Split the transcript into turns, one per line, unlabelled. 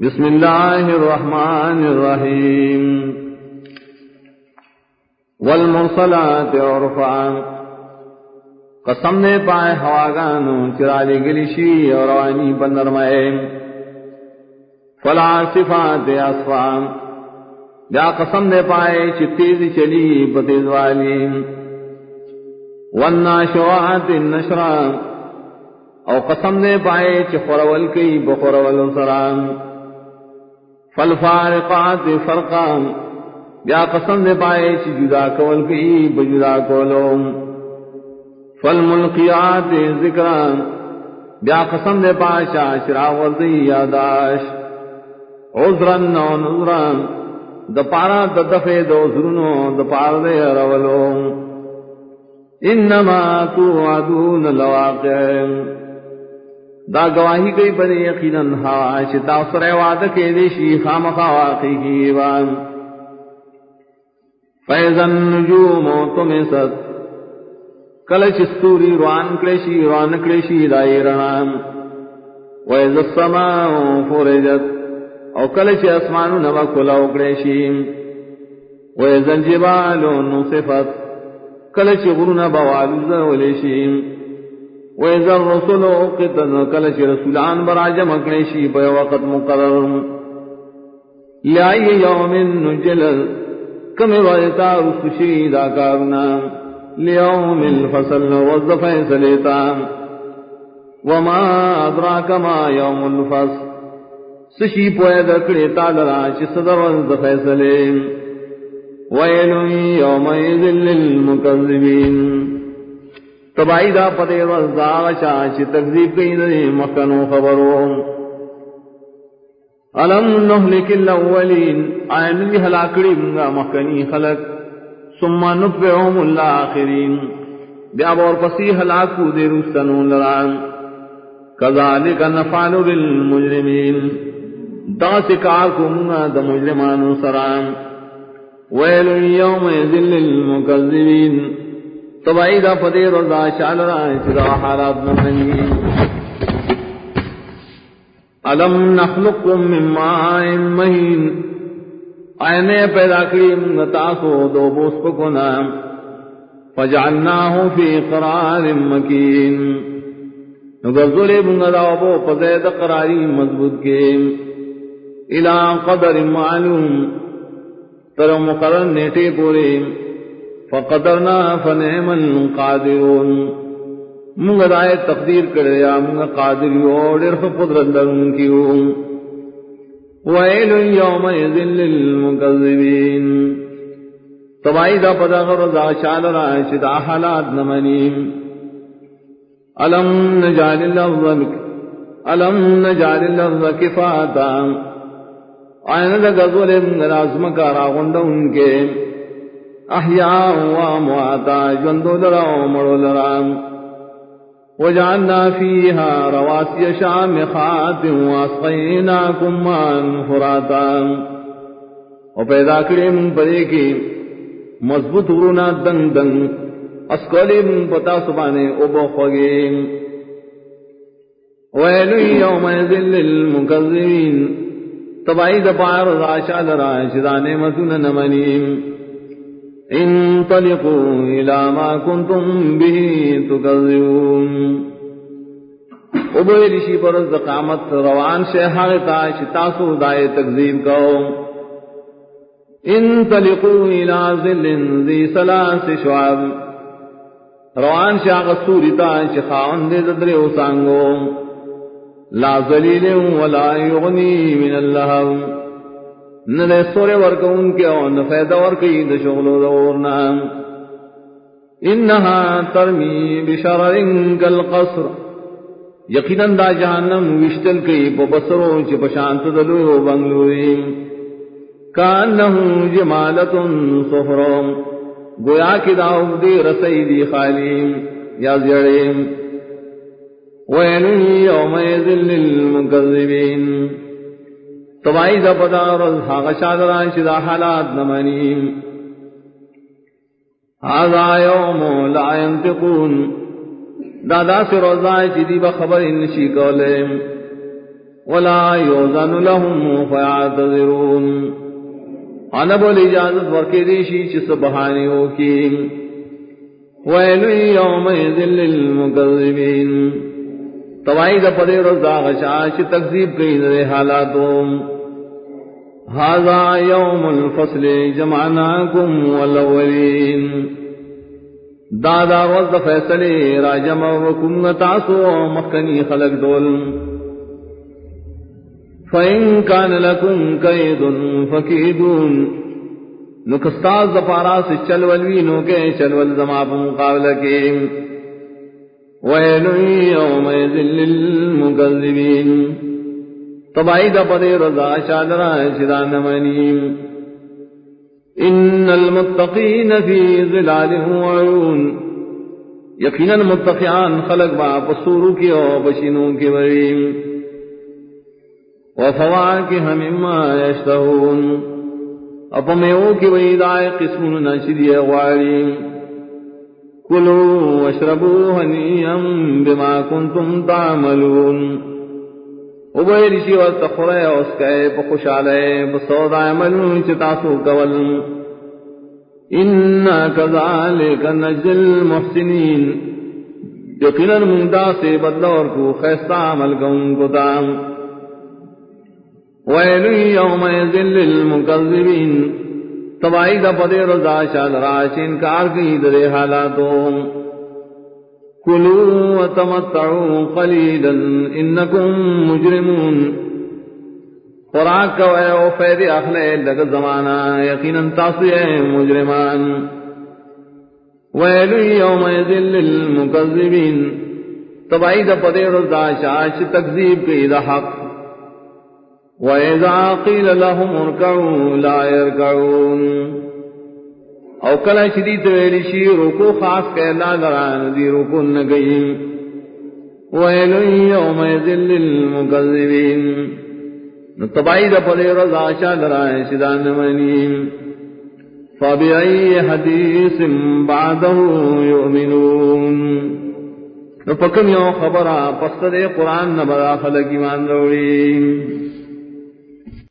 بسم الله الرحمن الرحيم والمرسلات عرفا قسم نے پائے ہواگانو چرالی گلیشی اور روانی بندرمائے فلا صفات اصفا یا قسم نے پائے چتیز چلی بتیز والی. والناشوات النشرا او قسم نے پائے چخورول کی بخورول سرام فالفارقات فرقا بیا قسم دے پائے چی جدا کول کی بجدا کولو. فالملقیات ذکرا بیا قسم دے پاشا شراغ دی یاداش. عذرن و نظران دپارا ددفے دو ذرنو دپار دے رولو انما تو عدون لواقع. دا گواہی کئی پر یقیناً ہا چتا سر وعد کے دے دیشی خام خواقی کی وان فیضن نجوم تمہیں ست کلچ ستوری روان کلیشی روان کلیشی دائی رنام ویز السماء فرجت۔ او کلچ اسمانو نوا کلاو کلیشی ویز الجبال نصفت۔ کلچ غرون بوالو زولیشیم وَإِذَا الرُّسُلُ أُقِّتَتْ كَلَّ رَسُولان براجم اکڑیشی پہ وقت مقرر لِأَيِّ يَوْمٍ نُجِّلَ کم وَيْتَا رُسُشِي دا کارنا لِيَوْمِ الْفَصَلْ وَزَّ فَيْسَلِتا وَمَا أَدْرَاكَ مَا يَوْمُ الْفَصْلِ. سشی پوئے دکڑی تالرا چی صدر وزد فیصلے وَيْلٌ يَوْمَئِذٍ لِلْمُكَذِّبِينَ تبائی دا پتے رزا چا چی تکذیب کئی دے مکنو خبرو. علم نحلک الاولین؟ آئین دی حلاکڑی منگا مکنی خلق. سمما نتبعهم الاخرین. بیا بور پسی حلاکو دے رستنو لران. کذالک نفعل بالمجرمین. دا سکار کو منگا دا مجرمانو سران. ویل یوم ذل المکذبین. تبائی دا پدے رضا شال رائے چدا حالات نہ نمانی علم نخلقکم من مائن مہین۔ آئینے پیدا کری کریم نتاسو دو بوس پکنا فجعلناہو فی قرار مکین۔ نگذلی بنگدا بو پزید قراری مضبوط کے الى قدر معلوم۔ تر مقرر نیٹے پورے فقدرنا فنعم القادرون۔ منگا دائے تقدیر کرے یا منگا قادر اور ارخ قدرت لرن کیو ویل یوم یذل للمکذبین۔ تبائی دا پدا غرزا شال رائے چدا حالات نمنیم علم نجال الارض علم نجال الارض کفاتا۔ آئین دا گزول من رازم کارا غنڈا ان کے احیاء و امواتا جندو لرا و مرو لرا. وجعلنا فيها رواسي شامخات واسقيناكم ماء فراتا. وپیدا کرے من پدے کے مضبوط غرونا دنگ دنگ اسکولے پتا سبانے ابو خوگے ویلو یوم ذل للمکذبین. تبائی دپار راشا لرا شدانے مدن نمنیم انطلقوا الى ما كنتم به تكذبون. ابوی رشی پر از قامت روان سے حقتا شتاسو دائے تکذیب کو انطلقوا الى ظل ذي ثلاث شعب. روان شاق سورتا شخاون دے ددرے اسانگو. لا ذلیل ولا یغنی من اللہم. نہ سورے ورک ان کے اور نہ فائدہ اور کئی دشغلو دورنا انہا ترمی بشرر کل قصر یقینا دا جہنم وشتل کئی پا بسرو چی پشانت دلو بنگلوری۔ کانہو جمالت صفرو۔ گویا کی داؤ دی رسی دی خالیم یا زیڑیم۔ ویل یوم یذل للمکذبین۔ تبائی دا پدا حاغ شادران شدا حالات نمانیم هذا يوم لا ينطقون. دادا سے روزائے چیدی با خبر انشی کولے ولا يوزن لهم فيعتذرون انا بول اجازت ورکی دیشی چس بہانیوں کی ویل یومئذ للمکذبین. توائی دا پدے رضا غشا چ تکذیب کئی دے حالاتوں هذا يوم الفصل جمعناكم والاولين دادا وز فیصلے راجم وکم تاسو مخنی خلق دول. فَإِن كَانَ لَكُمْ كَيْدٌ فَكِيدُونَ نکستاز دفارا سے چل والوینو کے چل والزما پا مقابلہ کے. وَيْلٌ يَوْمَيْذٍ لِلْمُكَذِّبِينَ تبائی دا پدے رضا شادرہ شدان منیم ان المتقین فی ظلال وعیون یقینا متقیان خلق با پسورو کی او بشنوں کی وریم وفواكه مما يشتهون اپمیو کی ویدائے قسم نشدی غواری کلو واشربو ہنیم بما کنتم تعملون. ابوئی رشی والتخرے اسکے پخشالے بصود عملون چتاسو کول. انا کذالک نجل محسنین یقینا مندہ سے بدلور کو خیستہ عمل گون کو دام ویل یومئذ للمکذبین تبائی دا پدے رضا شاد راش انکار کی درے حالاتوں۔ کلو وتمتعو قلیلا انکم مجرمون۔ خوراک کو اے او فید اخلے لگ زمانہ، یقینا تاسوئے مجرمان۔ ویل یومئذ للمکذبین۔ تبائی دا پدے رضا شاش تکذیب کی دا حق۔ وَإِذَا قِيلَ لَهُمْ ارْكَعُوا لَا يَرْكَعُونَ او کلا شدی تویلی شی رکو خاص کہ اللہ لران دی رکو نگئیم وَإِلٌ يَوْمَئِذٍ نتبائی دا رضا شا لران شدان منیم فَبِعَيِّ حَدِيثٍ بَعْدَهُ يُؤْمِنُونَ. نفکم یو خبرہ پس دے قرآن نبرا خلق ایمان روڑیم